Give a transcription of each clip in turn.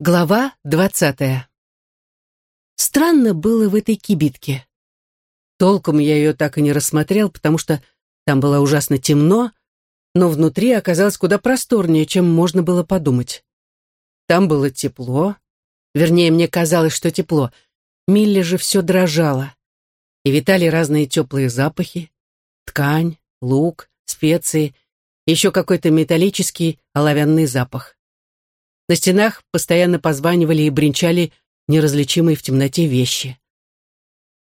Глава двадцатая. Странно было в этой кибитке. Толком я ее так и не рассмотрел, потому что там было ужасно темно, но внутри оказалось куда просторнее, чем можно было подумать. Там было тепло, вернее, мне казалось, что тепло. Милли же все дрожало. И витали разные теплые запахи, ткань, лук, специи, еще какой-то металлический оловянный запах. На стенах постоянно позванивали и бренчали неразличимые в темноте вещи.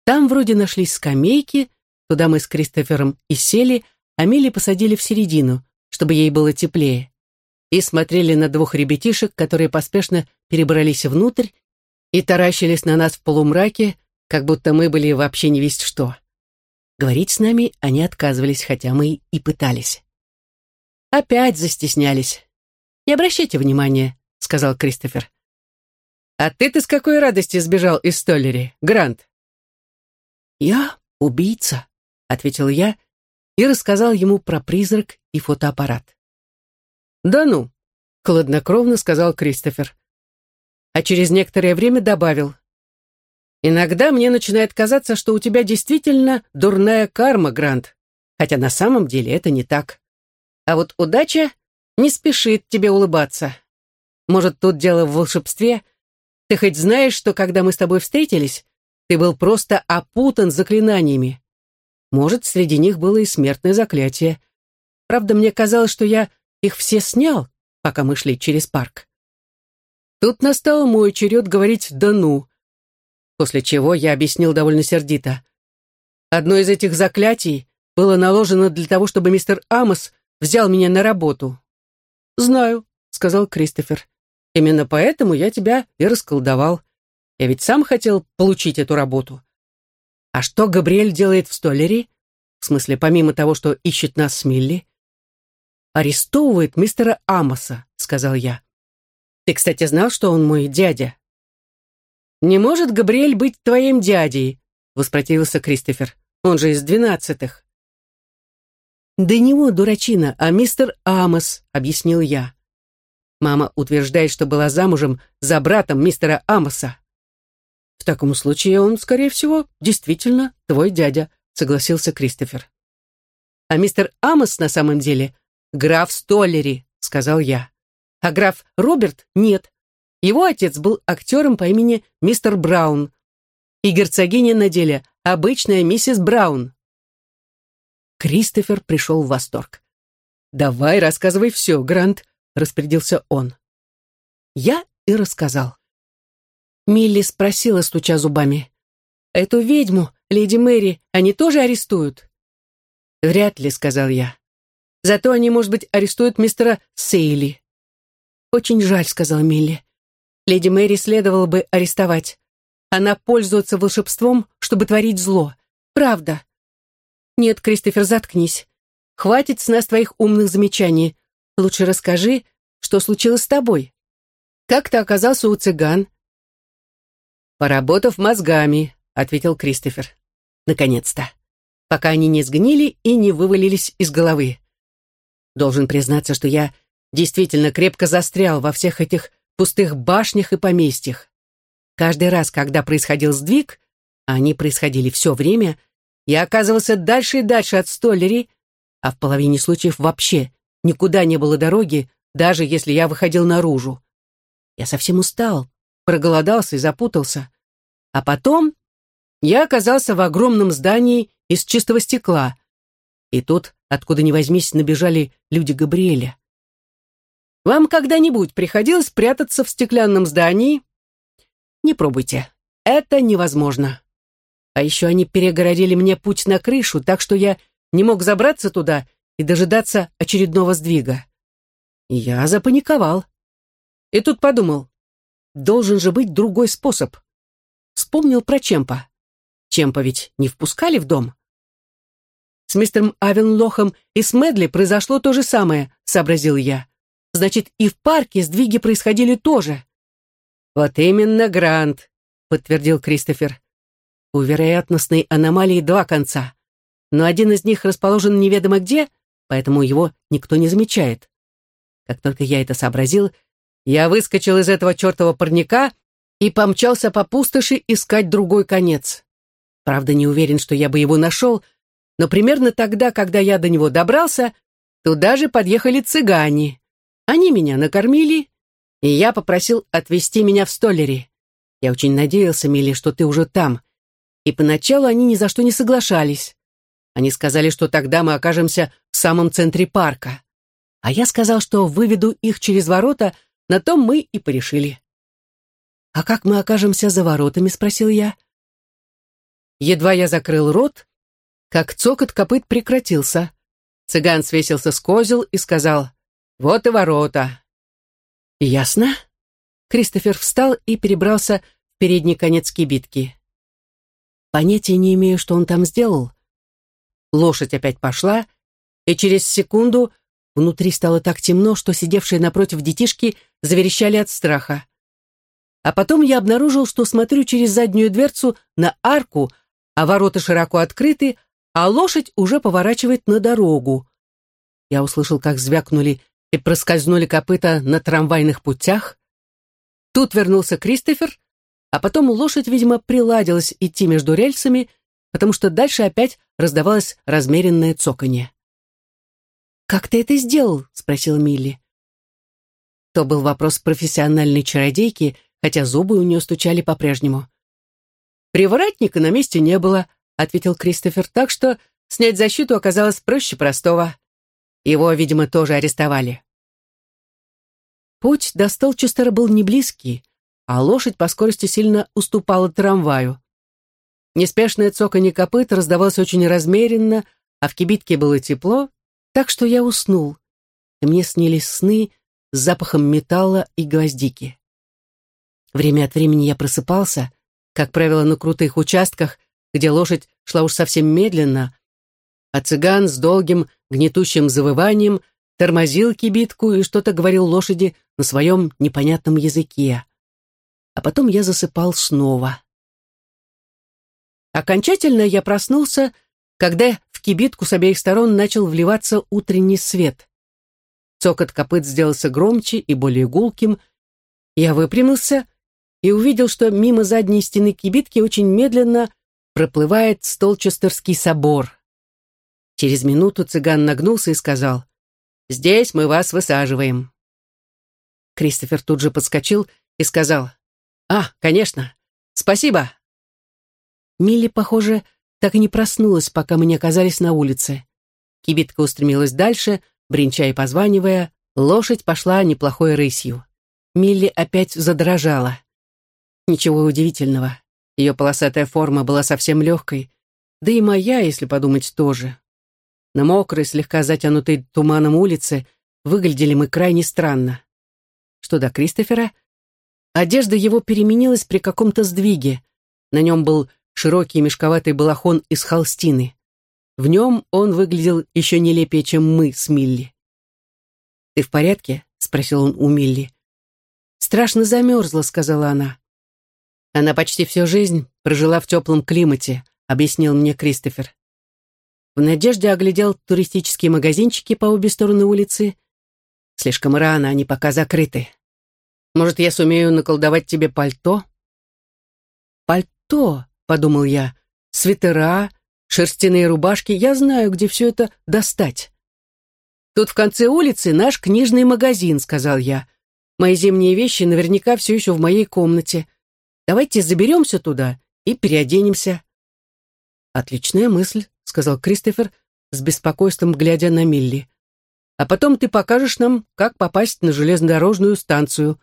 Там вроде нашлись скамейки, туда мы с Кристофером и сели, а Милли посадили в середину, чтобы ей было теплее, и смотрели на двух ребятишек, которые поспешно перебрались внутрь и таращились на нас в полумраке, как будто мы были вообще не весть что. Говорить с нами они отказывались, хотя мы и пытались. Опять застеснялись. Не обращайте внимания, сказал Кристофер. «А ты-то с какой радости сбежал из Столлери, Грант?» «Я убийца», — ответил я и рассказал ему про призрак и фотоаппарат. «Да ну», — хладнокровно сказал Кристофер. А через некоторое время добавил. «Иногда мне начинает казаться, что у тебя действительно дурная карма, Грант, хотя на самом деле это не так. А вот удача не спешит тебе улыбаться. Может, тут дело в волшебстве? Ты хоть знаешь, что когда мы с тобой встретились, ты был просто опутан заклинаниями? Может, среди них было и смертное заклятие. Правда, мне казалось, что я их все снял, пока мы шли через парк. Тут настал мой черед говорить «да ну», после чего я объяснил довольно сердито. Одно из этих заклятий было наложено для того, чтобы мистер Амос взял меня на работу. «Знаю», — сказал Кристофер. Именно поэтому я тебя и расколдовал. Я ведь сам хотел получить эту работу. А что Габриэль делает в Столлере? В смысле, помимо того, что ищет нас с Милли? Арестовывает мистера Амоса, сказал я. Ты, кстати, знал, что он мой дядя? Не может Габриэль быть твоим дядей, воспротивился Кристофер. Он же из двенадцатых. Да не он, дурачина, а мистер Амос, объяснил я. Мама утверждает, что была замужем за братом мистера Амоса. В таком случае он, скорее всего, действительно твой дядя, согласился Кристофер. А мистер Амос на самом деле граф Столлери, сказал я. А граф Роберт нет. Его отец был актером по имени мистер Браун. И герцогиня на деле обычная миссис Браун. Кристофер пришел в восторг. «Давай, рассказывай все, Грант», — распорядился он. Я и рассказал. Милли спросила, стуча зубами. «Эту ведьму, леди Мэри, они тоже арестуют?» «Вряд ли», — сказал я. «Зато они, может быть, арестуют мистера Сейли». «Очень жаль», — сказала Милли. «Леди Мэри следовало бы арестовать. Она пользуется волшебством, чтобы творить зло. Правда». «Нет, Кристофер, заткнись. Хватит с нас твоих умных замечаний. Лучше расскажи, что случилось с тобой. Как ты оказался у цыган?» «Поработав мозгами», — ответил Кристофер. «Наконец-то. Пока они не сгнили и не вывалились из головы. Должен признаться, что я действительно крепко застрял во всех этих пустых башнях и поместьях. Каждый раз, когда происходил сдвиг, а они происходили все время, я оказывался дальше и дальше от столери, а в половине случаев вообще Никуда не было дороги, даже если я выходил наружу. Я совсем устал, проголодался и запутался. А потом я оказался в огромном здании из чистого стекла. И тут, откуда ни возьмись, набежали люди Габриэля. Вам когда-нибудь приходилось прятаться в стеклянном здании? Не пробуйте. Это невозможно. А еще они перегородили мне путь на крышу, так что я не мог забраться туда и дожидаться очередного сдвига. Я запаниковал. И тут подумал, должен же быть другой способ. Вспомнил про Чемпа. Чемпа ведь не впускали в дом. С мистером Авенлохом и с Медли произошло то же самое, сообразил я. Значит, и в парке сдвиги происходили тоже. Вот именно, Грант, подтвердил Кристофер. У вероятностной аномалии два конца, но один из них расположен неведомо где, поэтому его никто не замечает. Как только я это сообразил, я выскочил из этого чертова парника и помчался по пустоши искать другой конец. Правда, не уверен, что я бы его нашел, но примерно тогда, когда я до него добрался, туда же подъехали цыгане. Они меня накормили, и я попросил отвезти меня в столере. Я очень надеялся, Милли, что ты уже там. И поначалу они ни за что не соглашались. Они сказали, что тогда мы окажемся в самом центре парка. А я сказал, что выведу их через ворота, на том мы и порешили. «А как мы окажемся за воротами?» — спросил я. Едва я закрыл рот, как цокот копыт прекратился. Цыган свесился с козел и сказал, «Вот и ворота». «Ясно?» Кристофер встал и перебрался в передний конец кибитки. Понятия не имею, что он там сделал. Лошадь опять пошла, и через секунду внутри стало так темно, что сидевшие напротив детишки заверещали от страха. А потом я обнаружил, что смотрю через заднюю дверцу на арку, а ворота широко открыты, а лошадь уже поворачивает на дорогу. Я услышал, как звякнули и проскользнули копыта на трамвайных путях. Тут вернулся Кристофер, а потом лошадь, видимо, приладилась идти между рельсами, потому что дальше опять раздавалось размеренное цоканье. «Как ты это сделал?» — спросил Милли. То был вопрос профессиональной чародейки, хотя зубы у нее стучали по-прежнему. «Привратника на месте не было», — ответил Кристофер, так что снять защиту оказалось проще простого. Его, видимо, тоже арестовали. Путь до Столчестера был не близкий, а лошадь по скорости сильно уступала трамваю. Неспешное цоканье копыт раздавалось очень размеренно, а в кибитке было тепло, так что я уснул, и мне снились сны с запахом металла и гвоздики. Время от времени я просыпался, как правило, на крутых участках, где лошадь шла уж совсем медленно, а цыган с долгим гнетущим завыванием тормозил кибитку и что-то говорил лошади на своем непонятном языке. А потом я засыпал снова. Окончательно я проснулся, когда в кибитку с обеих сторон начал вливаться утренний свет. Цокот копыт сделался громче и более гулким. Я выпрямился и увидел, что мимо задней стены кибитки очень медленно проплывает Столчестерский собор. Через минуту цыган нагнулся и сказал, «Здесь мы вас высаживаем». Кристофер тут же подскочил и сказал, «А, конечно, спасибо». Милли, похоже, так и не проснулась, пока мы не оказались на улице. Кибитка устремилась дальше, бренча и позванивая, лошадь пошла неплохой рысью. Милли опять задрожала. Ничего удивительного. Ее полосатая форма была совсем легкой, да и моя, если подумать, тоже. На мокрой, слегка затянутой туманом улице выглядели мы крайне странно. Что до Кристофера, одежда его переменилась при каком-то сдвиге. На нем был широкий мешковатый балахон из холстины. В нем он выглядел еще нелепее, чем мы с Милли. «Ты в порядке?» — спросил он у Милли. «Страшно замерзла», — сказала она. Она почти всю жизнь прожила в теплом климате, объяснил мне Кристофер. В надежде оглядел туристические магазинчики по обе стороны улицы. Слишком рано, они пока закрыты. Может, я сумею наколдовать тебе пальто? Пальто, подумал я, свитера, шерстяные рубашки, я знаю, где все это достать. Тут в конце улицы наш книжный магазин, сказал я. Мои зимние вещи наверняка все еще в моей комнате. Давайте заберемся туда и переоденемся». «Отличная мысль», — сказал Кристофер, с беспокойством глядя на Милли. «А потом ты покажешь нам, как попасть на железнодорожную станцию».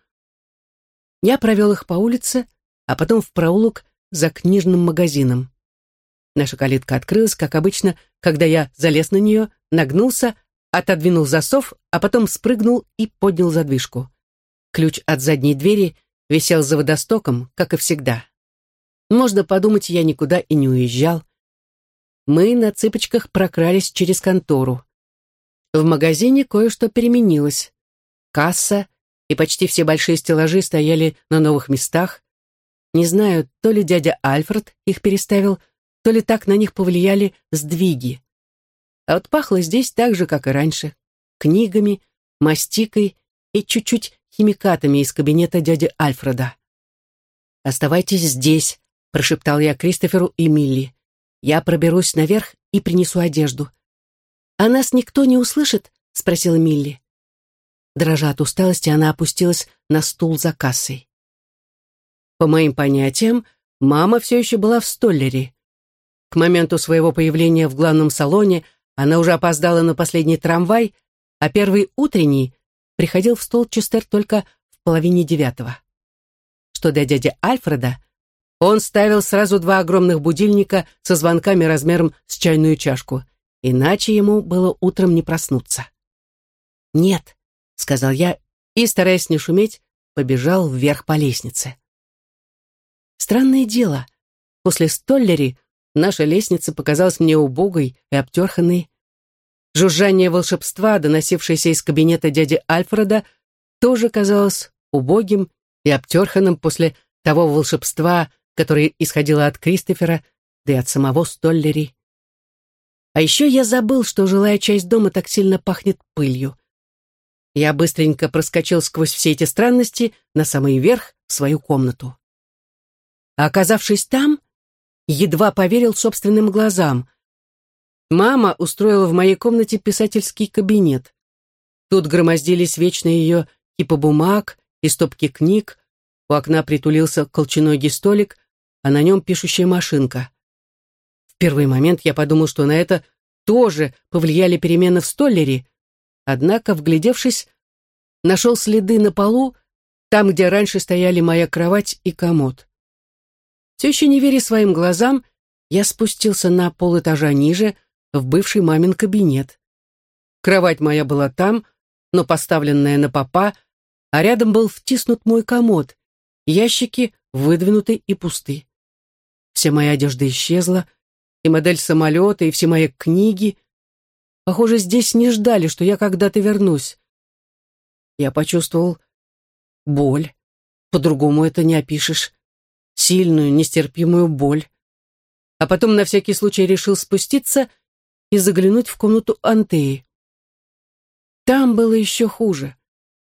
Я провел их по улице, а потом в проулок за книжным магазином. Наша калитка открылась, как обычно, когда я залез на нее, нагнулся, отодвинул засов, а потом спрыгнул и поднял задвижку. Ключ от задней двери — висел за водостоком, как и всегда. Можно подумать, я никуда и не уезжал. Мы на цыпочках прокрались через контору. В магазине кое-что переменилось. Касса и почти все большие стеллажи стояли на новых местах. Не знаю, то ли дядя Альфред их переставил, то ли так на них повлияли сдвиги. А вот пахло здесь так же, как и раньше. Книгами, мастикой и чуть-чуть химикатами из кабинета дяди Альфреда. «Оставайтесь здесь», — прошептал я Кристоферу и Милли. «Я проберусь наверх и принесу одежду». «А нас никто не услышит?» — спросила Милли. Дрожа от усталости, она опустилась на стул за кассой. По моим понятиям, мама все еще была в столлере. К моменту своего появления в главном салоне она уже опоздала на последний трамвай, а первый утренний приходил в Столчестер только в половине девятого. Что до дяди Альфреда, он ставил сразу два огромных будильника со звонками размером с чайную чашку, иначе ему было утром не проснуться. «Нет», — сказал я, и, стараясь не шуметь, побежал вверх по лестнице. Странное дело, после Столлери наша лестница показалась мне убогой и обтерханной. Жужжание волшебства, доносившееся из кабинета дяди Альфреда, тоже казалось убогим и обтерханным после того волшебства, которое исходило от Кристофера, да и от самого Столлери. А еще я забыл, что жилая часть дома так сильно пахнет пылью. Я быстренько проскочил сквозь все эти странности на самый верх в свою комнату. А оказавшись там, едва поверил собственным глазам. Мама устроила в моей комнате писательский кабинет. Тут громоздились вечно ее кипа бумаг и стопки книг, у окна притулился колченогий столик, а на нем пишущая машинка. В первый момент я подумал, что на это тоже повлияли перемены в столлере, однако, вглядевшись, нашел следы на полу, там, где раньше стояли моя кровать и комод. Все еще не веря своим глазам, я спустился на полэтажа ниже, в бывший мамин кабинет. Кровать моя была там, но поставленная на попа, а рядом был втиснут мой комод, Ящики выдвинуты и пусты. Вся моя одежда исчезла, и модель самолета, и все мои книги. Похоже, здесь не ждали, что я когда-то вернусь. Я почувствовал боль. По-другому это не опишешь. Сильную, нестерпимую боль. А потом на всякий случай решил спуститься и заглянуть в комнату Антеи. Там было еще хуже.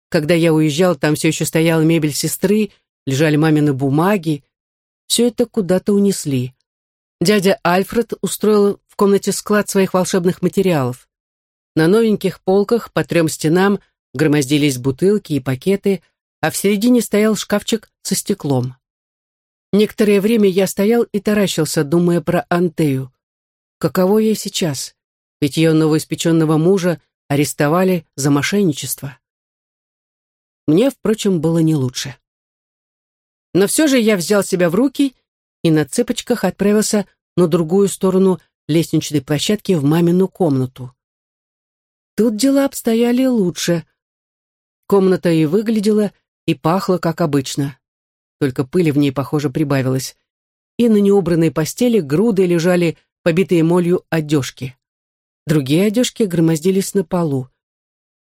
Когда я уезжал, там все еще стояла мебель сестры, лежали мамины бумаги. Все это куда-то унесли. Дядя Альфред устроил в комнате склад своих волшебных материалов. На новеньких полках по трем стенам громоздились бутылки и пакеты, а в середине стоял шкафчик со стеклом. Некоторое время я стоял и таращился, думая про Антею. Каково ей сейчас? Ведь ее новоиспеченного мужа арестовали за мошенничество. Мне, впрочем, было не лучше. Но все же я взял себя в руки и на цепочках отправился на другую сторону лестничной площадки в мамину комнату. Тут дела обстояли лучше. Комната и выглядела, и пахла, как обычно. Только пыли в ней, похоже, прибавилось. И на неубранной постели груды лежали побитые молью одежки. Другие одежки громоздились на полу.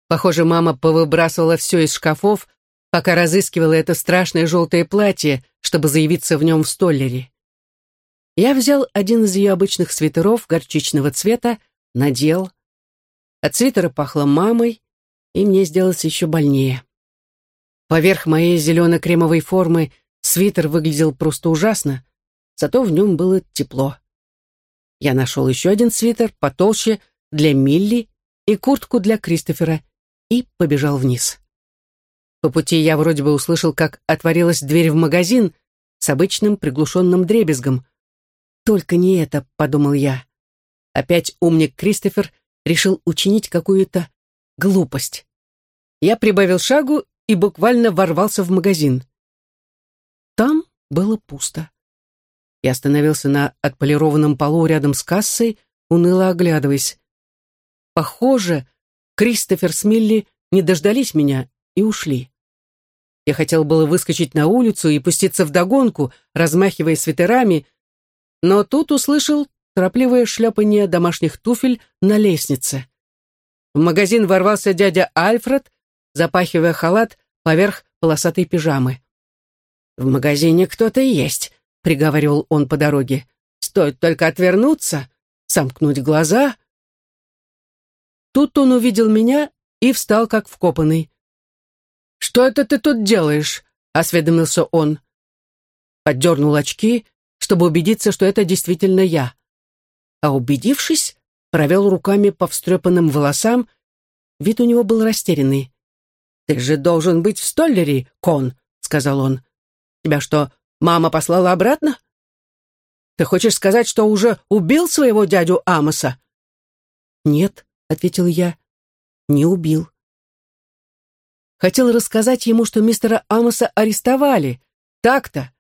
Похоже, мама повыбрасывала все из шкафов, пока разыскивала это страшное желтое платье, чтобы заявиться в нем в столлере. Я взял один из ее обычных свитеров горчичного цвета, надел. От свитера пахло мамой, и мне сделалось еще больнее. Поверх моей зелено-кремовой формы свитер выглядел просто ужасно, зато в нем было тепло. Я нашел еще один свитер, потолще, для Милли и куртку для Кристофера, и побежал вниз. По пути я вроде бы услышал, как отворилась дверь в магазин с обычным приглушенным дребезгом. «Только не это», — подумал я. Опять умник Кристофер решил учинить какую-то глупость. Я прибавил шагу и буквально ворвался в магазин. Там было пусто. Я остановился на отполированном полу рядом с кассой, уныло оглядываясь. Похоже, Кристофер с Милли не дождались меня и ушли. Я хотел было выскочить на улицу и пуститься в догонку, размахивая свитерами, но тут услышал торопливое шлепание домашних туфель на лестнице. В магазин ворвался дядя Альфред, запахивая халат поверх полосатой пижамы. «В магазине кто-то есть», — приговаривал он по дороге. «Стоит только отвернуться, сомкнуть глаза». Тут он увидел меня и встал как вкопанный. «Что это ты тут делаешь?» — осведомился он. Поддернул очки, чтобы убедиться, что это действительно я. А убедившись, провел руками по встрепанным волосам. Вид у него был растерянный. «Ты же должен быть в Столлере, Кон», — сказал он. «Тебя что, мама послала обратно?» «Ты хочешь сказать, что уже убил своего дядю Амоса?» «Нет», — ответил я, — «не убил». Хотел рассказать ему, что мистера Амоса арестовали. Так-то.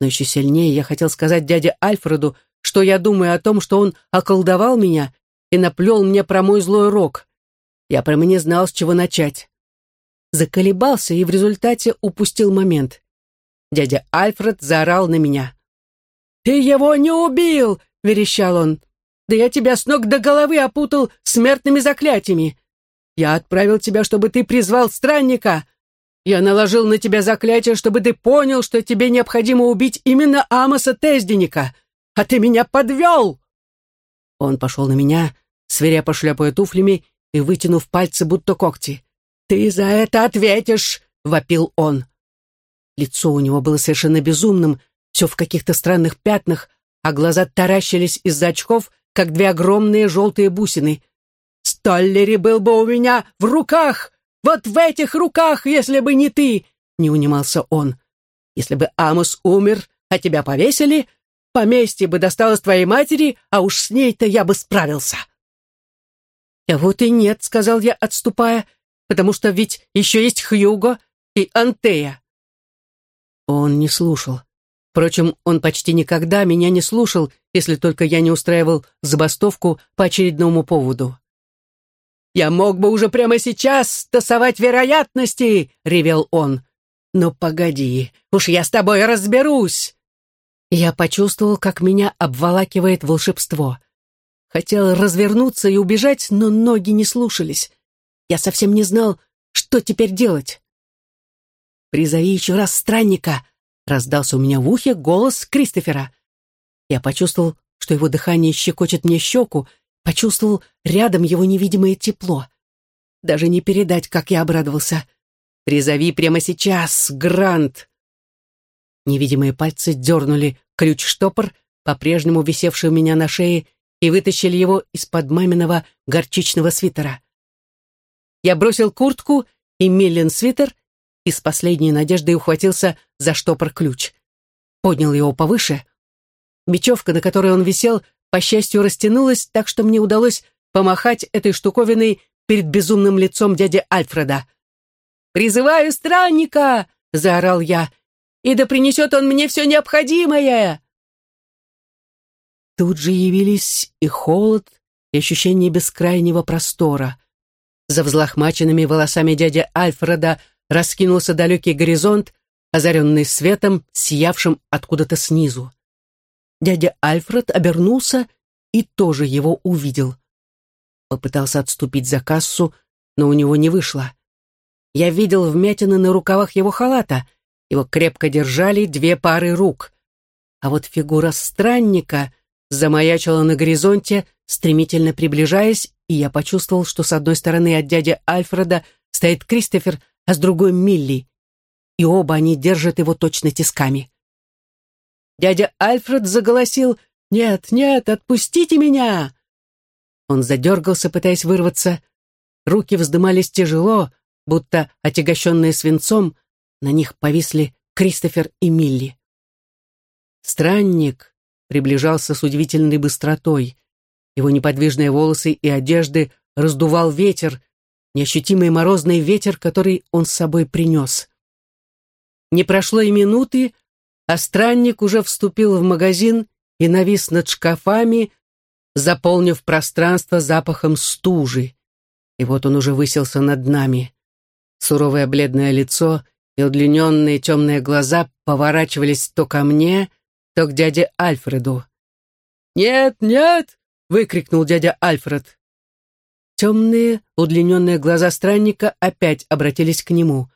Но еще сильнее я хотел сказать дяде Альфреду, что я думаю о том, что он околдовал меня и наплел мне про мой злой рок. Я прямо не знал, с чего начать. Заколебался и в результате упустил момент. Дядя Альфред заорал на меня. «Ты его не убил!» — верещал он. «Да я тебя с ног до головы опутал смертными заклятиями. Я отправил тебя, чтобы ты призвал странника. Я наложил на тебя заклятие, чтобы ты понял, что тебе необходимо убить именно Амоса Тезденника. А ты меня подвел!» Он пошел на меня, свирепо шлепая туфлями и вытянув пальцы, будто когти. «Ты за это ответишь!» — вопил он. Лицо у него было совершенно безумным, все в каких-то странных пятнах, а глаза таращились из-за очков, как две огромные желтые бусины. «Столлери был бы у меня в руках! Вот в этих руках, если бы не ты!» — не унимался он. «Если бы Амос умер, а тебя повесили, поместье бы досталось твоей матери, а уж с ней-то я бы справился». «А вот и нет», — сказал я, отступая, «потому что ведь еще есть Хьюго и Антея». Он не слушал. Впрочем, он почти никогда меня не слушал, если только я не устраивал забастовку по очередному поводу. «Я мог бы уже прямо сейчас тасовать вероятности!» — ревел он. «Но погоди, уж я с тобой разберусь!» Я почувствовал, как меня обволакивает волшебство. Хотел развернуться и убежать, но ноги не слушались. Я совсем не знал, что теперь делать. «Призови еще раз странника!» — раздался у меня в ухе голос Кристофера. Я почувствовал, что его дыхание щекочет мне щеку, почувствовал рядом его невидимое тепло. Даже не передать, как я обрадовался. «Призови прямо сейчас, Грант!» Невидимые пальцы дернули ключ-штопор, по-прежнему висевший у меня на шее, и вытащили его из-под маминого горчичного свитера. Я бросил куртку и Миллен свитер и с последней надеждой ухватился за штопор-ключ. Поднял его повыше. Бечевка, на которой он висел, по счастью, растянулась, так что мне удалось помахать этой штуковиной перед безумным лицом дяди Альфреда. «Призываю странника!» — заорал я. «И да принесет он мне все необходимое!» Тут же явились и холод, и ощущение бескрайнего простора. За взлохмаченными волосами дяди Альфреда раскинулся далекий горизонт, озаренный светом, сиявшим откуда-то снизу. Дядя Альфред обернулся и тоже его увидел. Попытался отступить за кассу, но у него не вышло. Я видел вмятины на рукавах его халата, его крепко держали две пары рук. А вот фигура странника замаячила на горизонте, стремительно приближаясь, и я почувствовал, что с одной стороны от дяди Альфреда стоит Кристофер, а с другой Милли, и оба они держат его точно тисками. Дядя Альфред заголосил «Нет, нет, отпустите меня!» Он задергался, пытаясь вырваться. Руки вздымались тяжело, будто отягощенные свинцом, на них повисли Кристофер и Милли. Странник приближался с удивительной быстротой. Его неподвижные волосы и одежды раздувал ветер, неощутимый морозный ветер, который он с собой принес. Не прошло и минуты, а странник уже вступил в магазин и навис над шкафами, заполнив пространство запахом стужи. И вот он уже выселся над нами. Суровое бледное лицо и удлиненные темные глаза поворачивались то ко мне, то к дяде Альфреду. «Нет, нет!» — выкрикнул дядя Альфред. Темные, удлиненные глаза странника опять обратились к нему.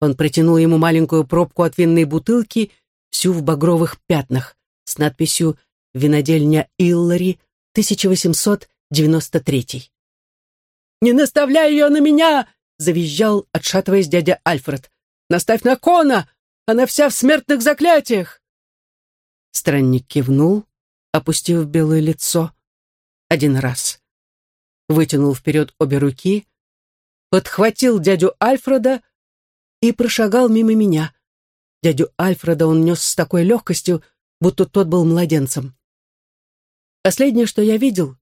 Он протянул ему маленькую пробку от винной бутылки, всю в багровых пятнах, с надписью «Винодельня Иллари, 1893». «Не наставляй ее на меня!» — завизжал, отшатываясь дядя Альфред. «Наставь на Кона! Она вся в смертных заклятиях!» Странник кивнул, опустив белое лицо. Один раз. Вытянул вперед обе руки, подхватил дядю Альфреда и прошагал мимо меня. Дядю Альфреда он нес с такой легкостью, будто тот был младенцем. Последнее, что я видел,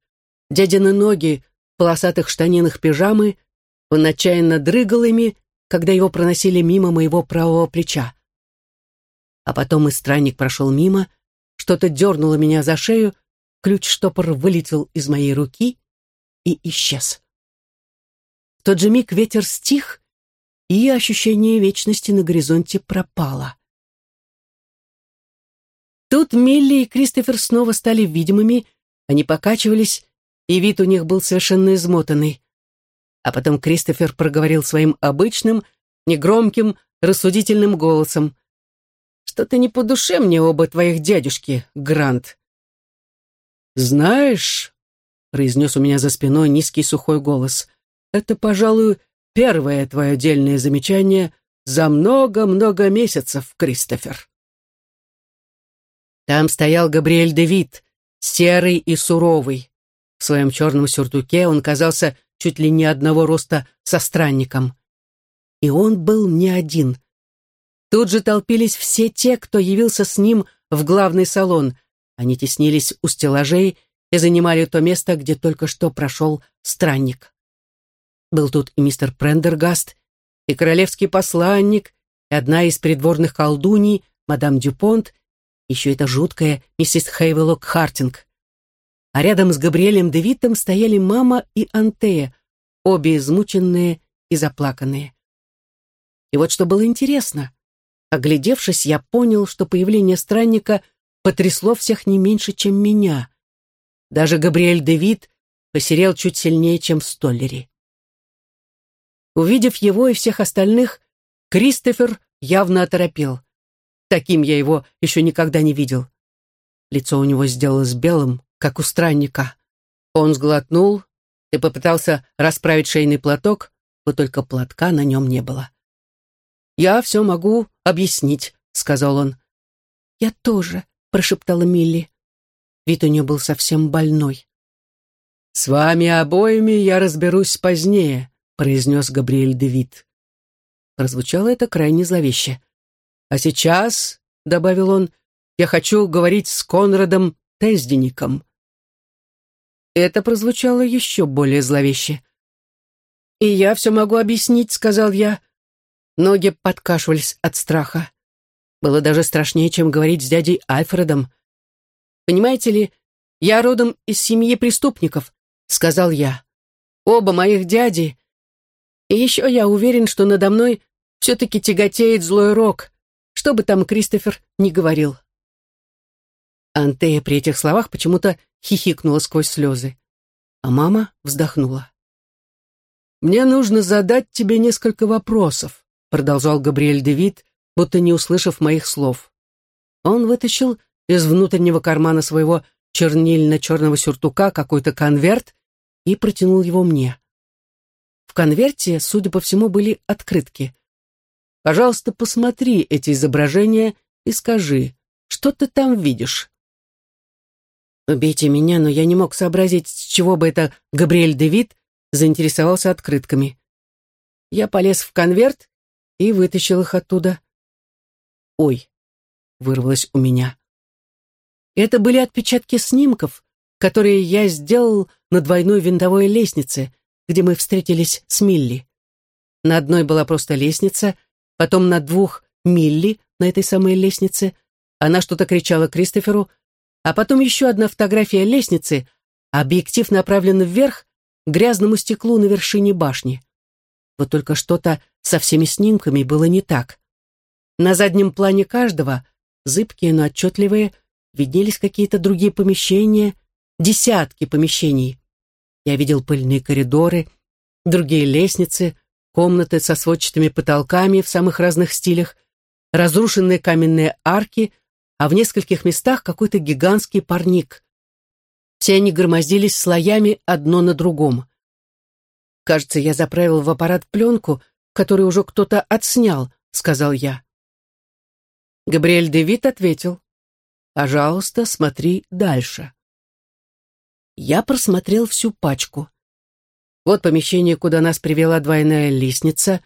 дядины ноги в полосатых штанинах пижамы, он отчаянно дрыгал ими, когда его проносили мимо моего правого плеча. А потом и странник прошел мимо, что-то дернуло меня за шею, ключ-штопор вылетел из моей руки и исчез. В тот же миг ветер стих, и ощущение вечности на горизонте пропало. Тут Милли и Кристофер снова стали видимыми, они покачивались, и вид у них был совершенно измотанный. А потом Кристофер проговорил своим обычным, негромким, рассудительным голосом. «Что-то не по душе мне оба твоих дядюшки, Грант». «Знаешь», — произнес у меня за спиной низкий сухой голос, «это, пожалуй, первое твое дельное замечание за много-много месяцев, Кристофер». Там стоял Габриэль Девит, серый и суровый. В своем черном сюртуке он казался чуть ли не одного роста со странником. И он был не один. Тут же толпились все те, кто явился с ним в главный салон. Они теснились у стеллажей и занимали то место, где только что прошел странник. Был тут и мистер Прендергаст, и королевский посланник, и одна из придворных колдуней, мадам Дюпонт, еще эта жуткая миссис Хейвелок Хартинг. А рядом с Габриэлем Девитом стояли мама и Антея, обе измученные и заплаканные. И вот что было интересно. Оглядевшись, я понял, что появление странника потрясло всех не меньше, чем меня. Даже Габриэль Девит посерел чуть сильнее, чем Столлери. Увидев его и всех остальных, Кристофер явно оторопел. Таким я его еще никогда не видел. Лицо у него сделалось белым, как у странника. Он сглотнул и попытался расправить шейный платок, но только платка на нем не было. «Я все могу объяснить», — сказал он. «Я тоже», — прошептала Милли. Вид у нее был совсем больной. «С вами обоими я разберусь позднее», — произнес Габриэль Девит. Прозвучало это крайне зловеще. А сейчас, — добавил он, — я хочу говорить с Конрадом Тезденником. Это прозвучало еще более зловеще. «И я все могу объяснить», — сказал я. Ноги подкашивались от страха. Было даже страшнее, чем говорить с дядей Альфредом. «Понимаете ли, я родом из семьи преступников», — сказал я. «Оба моих дяди. И еще я уверен, что надо мной все-таки тяготеет злой рок, что бы там Кристофер ни говорил. Антея при этих словах почему-то хихикнула сквозь слезы, а мама вздохнула. «Мне нужно задать тебе несколько вопросов», продолжал Габриэль Девит, будто не услышав моих слов. Он вытащил из внутреннего кармана своего чернильно-черного сюртука какой-то конверт и протянул его мне. В конверте, судя по всему, были открытки. Пожалуйста, посмотри эти изображения и скажи, что ты там видишь?» Убейте меня, но я не мог сообразить, с чего бы это Габриэль Девит заинтересовался открытками. Я полез в конверт и вытащил их оттуда. «Ой!» — вырвалось у меня. Это были отпечатки снимков, которые я сделал на двойной винтовой лестнице, где мы встретились с Милли. На одной была просто лестница, потом на двух Милли на этой самой лестнице. Она что-то кричала Кристоферу, а потом еще одна фотография лестницы, объектив направлен вверх, к грязному стеклу на вершине башни. Вот только что-то со всеми снимками было не так. На заднем плане каждого, зыбкие, но отчетливые, виднелись какие-то другие помещения, десятки помещений. Я видел пыльные коридоры, другие лестницы, комнаты со сводчатыми потолками в самых разных стилях, разрушенные каменные арки, а в нескольких местах какой-то гигантский парник. Все они громоздились слоями одно на другом. «Кажется, я заправил в аппарат пленку, которую уже кто-то отснял», — сказал я. Габриэль Девит ответил. «Пожалуйста, смотри дальше». Я просмотрел всю пачку. Вот помещение, куда нас привела двойная лестница,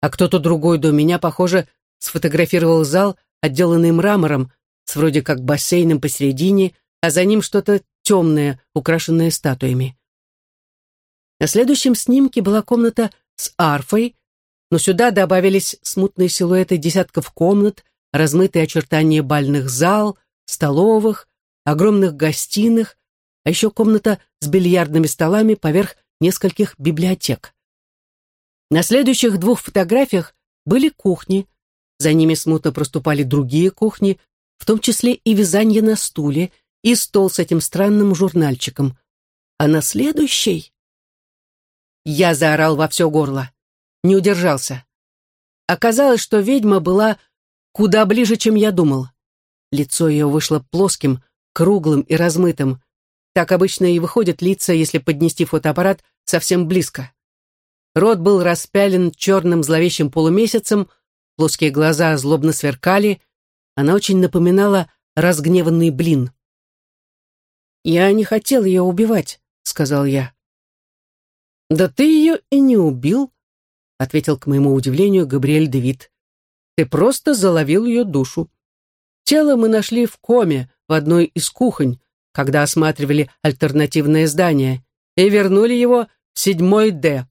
а кто-то другой до меня, похоже, сфотографировал зал, отделанный мрамором, с вроде как бассейном посередине, а за ним что-то темное, украшенное статуями. На следующем снимке была комната с арфой, но сюда добавились смутные силуэты десятков комнат, размытые очертания бальных зал, столовых, огромных гостиных, а еще комната с бильярдными столами поверх нескольких библиотек. На следующих двух фотографиях были кухни, за ними смутно проступали другие кухни, в том числе и вязание на стуле, и стол с этим странным журнальчиком. А на следующей... Я заорал во все горло. Не удержался. Оказалось, что ведьма была куда ближе, чем я думал. Лицо ее вышло плоским, круглым и размытым. Так обычно и выходят лица, если поднести фотоаппарат совсем близко. Рот был распялен черным зловещим полумесяцем, плоские глаза злобно сверкали, она очень напоминала разгневанный блин. «Я не хотел ее убивать», — сказал я. «Да ты ее и не убил», — ответил к моему удивлению Габриэль Девит. «Ты просто заловил ее душу. Тело мы нашли в коме в одной из кухонь, когда осматривали альтернативное здание, и вернули его в седьмой Д,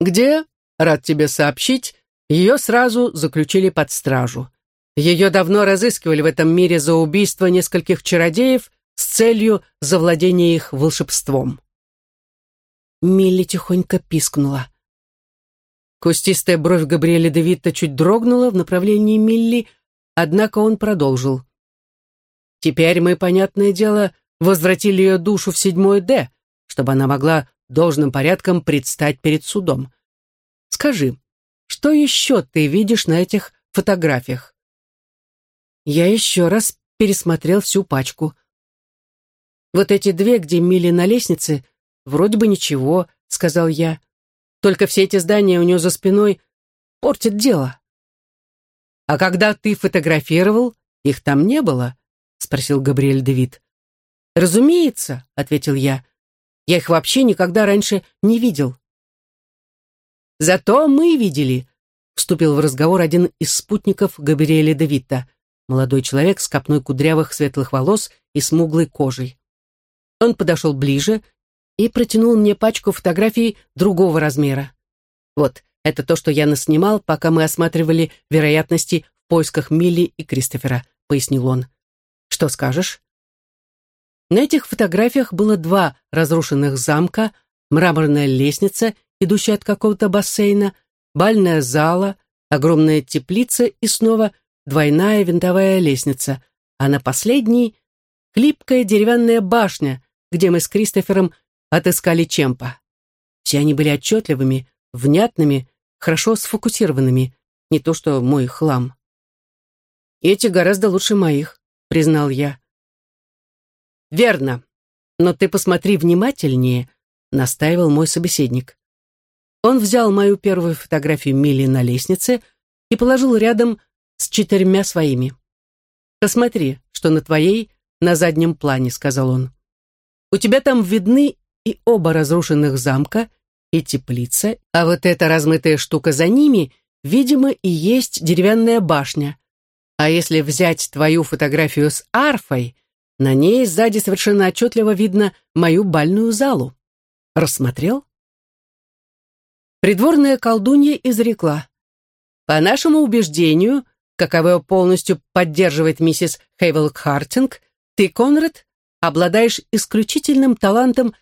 где, рад тебе сообщить, ее сразу заключили под стражу. Ее давно разыскивали в этом мире за убийство нескольких чародеев с целью завладения их волшебством. Милли тихонько пискнула. Кустистая бровь Габриэля Девитта чуть дрогнула в направлении Милли, однако он продолжил. «Теперь мы, понятное дело, возвратили ее душу в седьмой Д, чтобы она могла должным порядком предстать перед судом. Скажи, что еще ты видишь на этих фотографиях?» Я еще раз пересмотрел всю пачку. Вот эти две, где Милли на лестнице, вроде бы ничего, сказал я. Только все эти здания у нее за спиной портят дело. А когда ты фотографировал, их там не было? Спросил Габриэль Давид. Разумеется, ответил я. Я их вообще никогда раньше не видел. Зато мы видели, вступил в разговор один из спутников Габриэля Давида, молодой человек с копной кудрявых светлых волос и смуглой кожей. Он подошел ближе и протянул мне пачку фотографий другого размера. Вот, это то, что я наснимал, пока мы осматривали вероятности в поисках Милли и Кристофера, пояснил он. Что скажешь? На этих фотографиях было два разрушенных замка, мраморная лестница, идущая от какого-то бассейна, бальная зала, огромная теплица и снова двойная винтовая лестница, а на последней — хлипкая деревянная башня, где мы с Кристофером отыскали Чемпа. Все они были отчетливыми, внятными, хорошо сфокусированными, не то что мой хлам. «Эти гораздо лучше моих», — признал я. «Верно. Но ты посмотри внимательнее», — настаивал мой собеседник. Он взял мою первую фотографию Милли на лестнице и положил рядом с четырьмя своими. «Посмотри, что на твоей на заднем плане», — сказал он. «У тебя там видны и оба разрушенных замка, и теплица, а вот эта размытая штука за ними, видимо, и есть деревянная башня. А если взять твою фотографию с арфой, на ней сзади совершенно отчетливо видно мою бальную залу. Рассмотрел? Придворная колдунья изрекла. По нашему убеждению, каковое полностью поддерживает миссис Хейвелк Хартинг, ты, Конрад, обладаешь исключительным талантом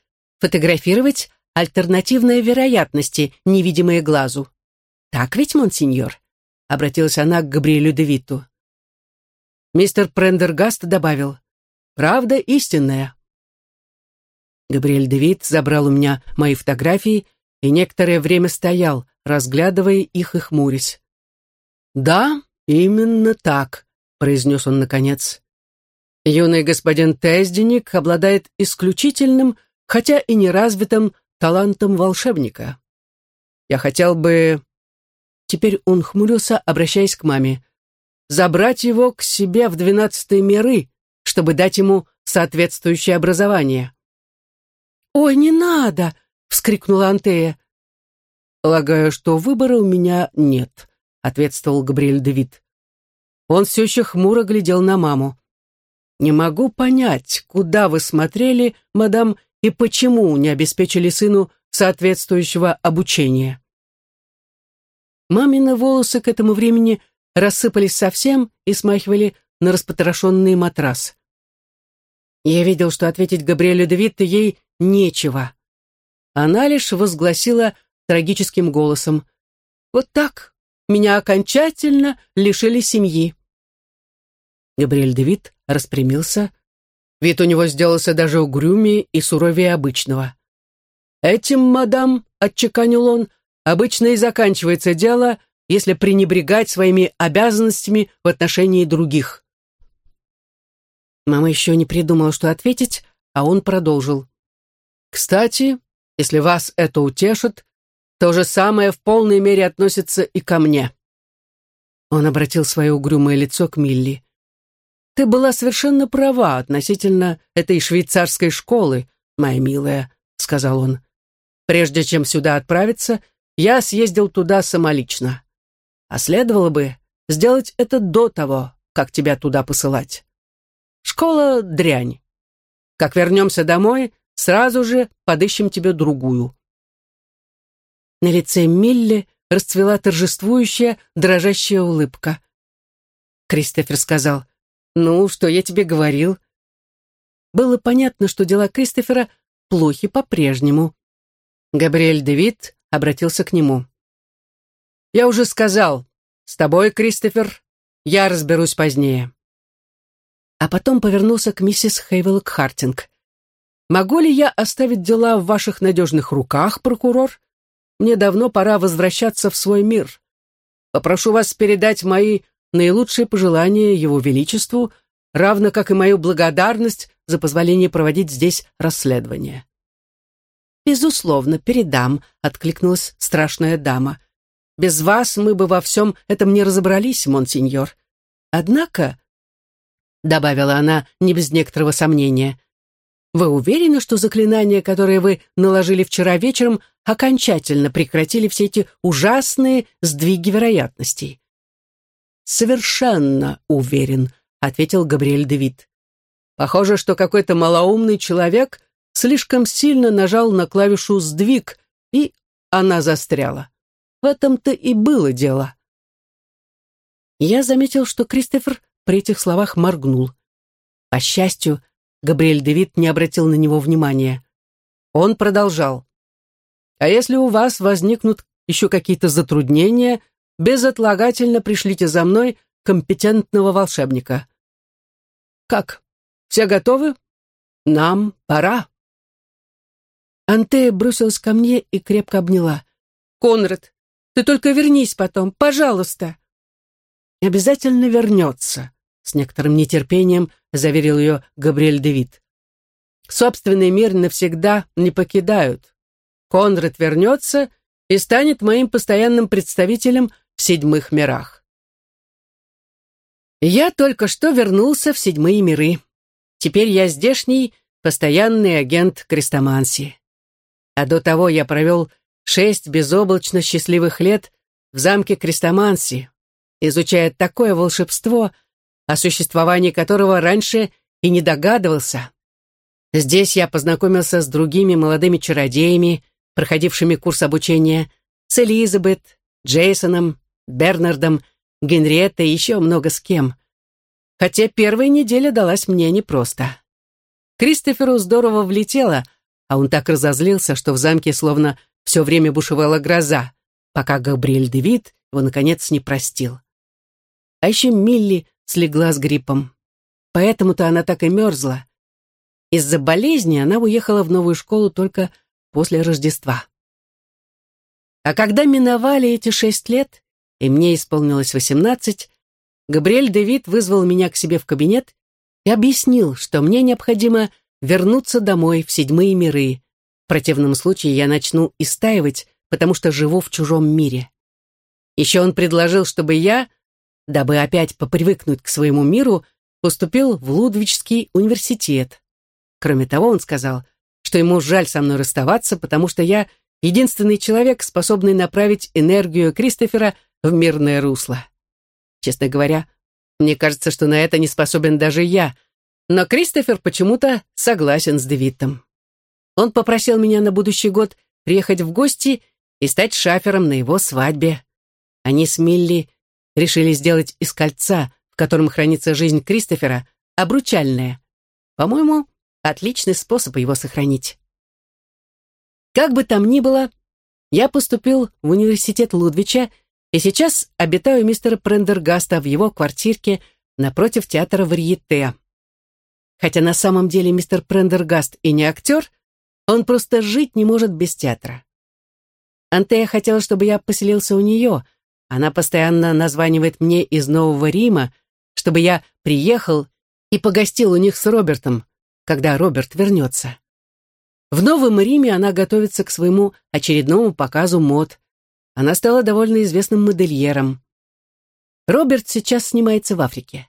фотографировать альтернативные вероятности, невидимые глазу. Так ведь, монсеньор? Обратилась она к Габриэлю де Витту. Мистер Прендергаст добавил, «Правда истинная». Габриэль де Витт забрал у меня мои фотографии и некоторое время стоял, разглядывая их и хмурясь. «Да, именно так», — произнес он наконец. «Юный господин Тезденик обладает исключительным, хотя и неразвитым, талантом волшебника. Я хотел бы...» Теперь он хмурился, обращаясь к маме. «Забрать его к себе в двенадцатые миры, чтобы дать ему соответствующее образование». «Ой, не надо!» — вскрикнула Антея. «Полагаю, что выбора у меня нет», — ответствовал Габриэль Давид. Он все еще хмуро глядел на маму. «Не могу понять, куда вы смотрели, мадам, и почему не обеспечили сыну соответствующего обучения». Мамины волосы к этому времени рассыпались совсем и смахивали на распотрошенный матрас. Я видел, что ответить Габриэлю Давид ей нечего. Она лишь возгласила трагическим голосом. «Вот так меня окончательно лишили семьи». Габриэль Девит распрямился. Вид у него сделался даже угрюмее и суровее обычного. «Этим, мадам», — отчеканил он, — «обычно и заканчивается дело, если пренебрегать своими обязанностями в отношении других». Мама еще не придумала, что ответить, а он продолжил. «Кстати, если вас это утешит, то же самое в полной мере относится и ко мне. Он обратил свое угрюмое лицо к Милли. «Ты была совершенно права относительно этой швейцарской школы, моя милая», — сказал он. «Прежде чем сюда отправиться, я съездил туда самолично. А следовало бы сделать это до того, как тебя туда посылать. Школа — дрянь. Как вернемся домой, сразу же подыщем тебе другую. На лице Милли расцвела торжествующая, дрожащая улыбка. Кристофер сказал, «Ну, что я тебе говорил?» Было понятно, что дела Кристофера плохи по-прежнему. Габриэль Девит обратился к нему. «Я уже сказал, с тобой, Кристофер, я разберусь позднее». А потом повернулся к миссис Хейвелок Хартинг. «Могу ли я оставить дела в ваших надежных руках, прокурор? Мне давно пора возвращаться в свой мир. Попрошу вас передать мои наилучшие пожелания Его Величеству, равно как и мою благодарность за позволение проводить здесь расследование». «Безусловно, передам», — откликнулась страшная дама. «Без вас мы бы во всем этом не разобрались, монсеньор. Однако», — добавила она не без некоторого сомнения, вы уверены, что заклинания, которые вы наложили вчера вечером, окончательно прекратили все эти ужасные сдвиги вероятностей? Совершенно уверен, ответил Габриэль Девит. Похоже, что какой-то малоумный человек слишком сильно нажал на клавишу «сдвиг», и она застряла. В этом-то и было дело. Я заметил, что Кристофер при этих словах моргнул. По счастью, Габриэль Девит не обратил на него внимания. Он продолжал. «А если у вас возникнут еще какие-то затруднения, безотлагательно пришлите за мной компетентного волшебника». «Как? Все готовы? Нам пора». Антея бросилась ко мне и крепко обняла. «Конрад, ты только вернись потом, пожалуйста!» «Обязательно вернется», — с некоторым нетерпением заверил ее Габриэль Девит. «Собственный мир навсегда не покидают. Конрад вернется и станет моим постоянным представителем в седьмых мирах». Я только что вернулся в седьмые миры. Теперь я здешний постоянный агент Крестоманси. А до того я провел шесть безоблачно счастливых лет в замке Крестоманси, изучая такое волшебство, о существовании которого раньше и не догадывался. Здесь я познакомился с другими молодыми чародеями, проходившими курс обучения, с Элизабет, Джейсоном, Бернардом, Генриеттой и еще много с кем. Хотя первая неделя далась мне непросто. Кристоферу здорово влетело, а он так разозлился, что в замке словно все время бушевала гроза, пока Габриэль Девит его, наконец, не простил. А еще Милли слегла с гриппом. Поэтому-то она так и мерзла. Из-за болезни она уехала в новую школу только после Рождества. А когда миновали эти шесть лет, и мне исполнилось восемнадцать, Габриэль Дэвид вызвал меня к себе в кабинет и объяснил, что мне необходимо вернуться домой в седьмые миры. В противном случае я начну истаивать, потому что живу в чужом мире. Еще он предложил, чтобы я, дабы опять попривыкнуть к своему миру, поступил в Лудвичский университет. Кроме того, он сказал, что ему жаль со мной расставаться, потому что я единственный человек, способный направить энергию Кристофера в мирное русло. Честно говоря, мне кажется, что на это не способен даже я, но Кристофер почему-то согласен с Девиттом. Он попросил меня на будущий год приехать в гости и стать шафером на его свадьбе. Они с Милли решили сделать из кольца, в котором хранится жизнь Кристофера, обручальное. По-моему, отличный способ его сохранить. Как бы там ни было, я поступил в университет Лудвича и сейчас обитаю мистера Прендергаста в его квартирке напротив театра Варьете. Хотя на самом деле мистер Прендергаст и не актер, он просто жить не может без театра. Антея хотела, чтобы я поселился у нее. Она постоянно названивает мне из Нового Рима, чтобы я приехал и погостил у них с Робертом, когда Роберт вернется. В Новом Риме она готовится к своему очередному показу мод. Она стала довольно известным модельером. Роберт сейчас снимается в Африке.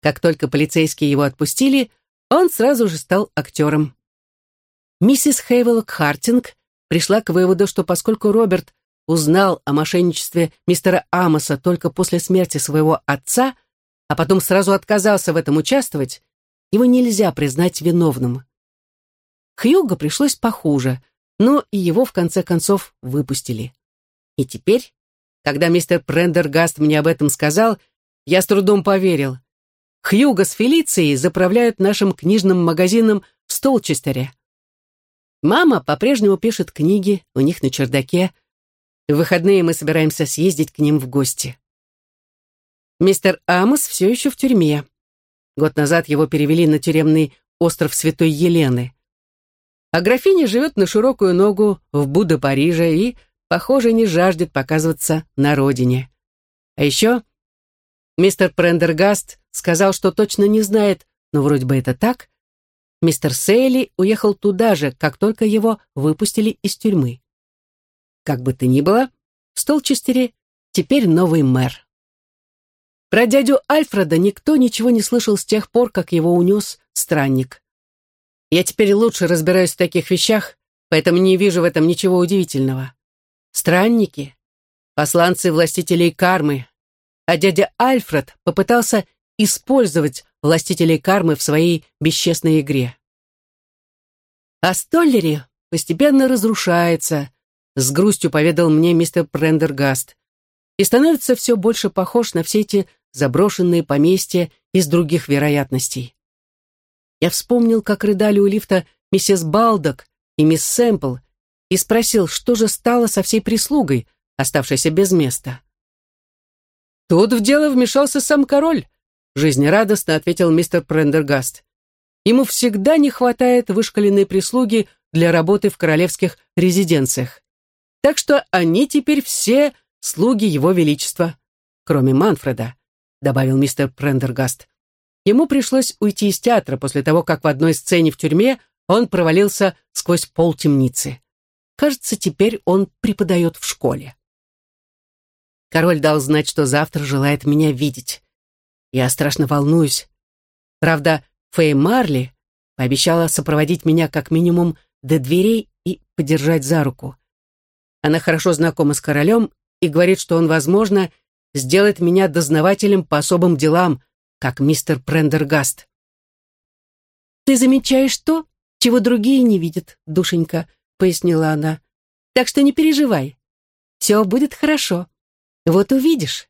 Как только полицейские его отпустили, он сразу же стал актером. Миссис Хейвелок Хартинг пришла к выводу, что поскольку Роберт узнал о мошенничестве мистера Амоса только после смерти своего отца, а потом сразу отказался в этом участвовать, его нельзя признать виновным. Хьюго пришлось похуже, но и его в конце концов выпустили. И теперь, когда мистер Прендергаст мне об этом сказал, я с трудом поверил. Хьюго с Фелицией заправляют нашим книжным магазином в Столчестере. Мама по-прежнему пишет книги у них на чердаке. В выходные мы собираемся съездить к ним в гости. Мистер Амос все еще в тюрьме. Год назад его перевели на тюремный остров Святой Елены. А графиня живет на широкую ногу в Будда Париже и, похоже, не жаждет показываться на родине. А еще мистер Прендергаст сказал, что точно не знает, но вроде бы это так, Мистер Сейли уехал туда же, как только его выпустили из тюрьмы. Как бы то ни было, в Столчестере теперь новый мэр. Про дядю Альфреда никто ничего не слышал с тех пор, как его унес странник. Я теперь лучше разбираюсь в таких вещах, поэтому не вижу в этом ничего удивительного. Странники — посланцы властителей кармы, а дядя Альфред попытался использовать властителей кармы в своей бесчестной игре. А Столлери постепенно разрушается, с грустью поведал мне мистер Прендергаст, и становится все больше похож на все эти заброшенные поместья из других вероятностей. Я вспомнил, как рыдали у лифта миссис Балдок и мисс Сэмпл, и спросил, что же стало со всей прислугой, оставшейся без места. Тут в дело вмешался сам король, жизнерадостно ответил мистер Прендергаст. Ему всегда не хватает вышкаленной прислуги для работы в королевских резиденциях. Так что они теперь все слуги его величества, кроме Манфреда, добавил мистер Прендергаст. Ему пришлось уйти из театра после того, как в одной сцене в тюрьме он провалился сквозь пол темницы. Кажется, теперь он преподает в школе. Король дал знать, что завтра желает меня видеть. Я страшно волнуюсь. Правда, Фэй Марли пообещала сопроводить меня как минимум до дверей и подержать за руку. Она хорошо знакома с королем и говорит, что он, возможно, сделает меня дознавателем по особым делам, как мистер Прендергаст. «Ты замечаешь то, чего другие не видят, душенька», — пояснила она. «Так что не переживай. Все будет хорошо. Вот увидишь».